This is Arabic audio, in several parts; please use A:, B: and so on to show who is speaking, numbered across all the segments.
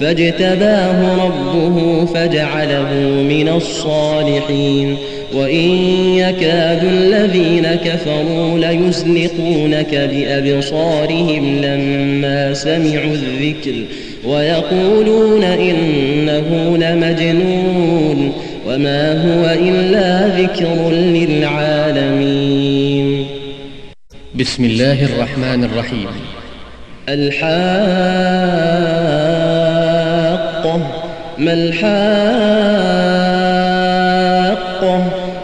A: فاجتباه ربه فجعله من الصالحين. وإن يكاد الذين كفروا ليزلقونك بأبصارهم لما سمعوا الذكر ويقولون إنه لمجنون وما هو إلا ذكر للعالمين.
B: بسم الله الرحمن الرحيم.
A: الحاقة ما الحاقة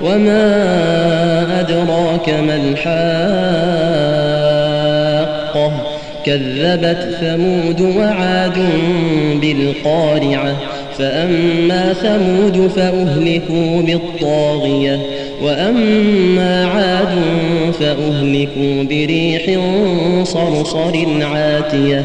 A: وما أدراك ما الحاقة كذبت ثمود وعاد بالقارعة فأما ثمود فأهلكوا بالطاغية وأما عاد فأهلكوا بريح صرصر عاتية.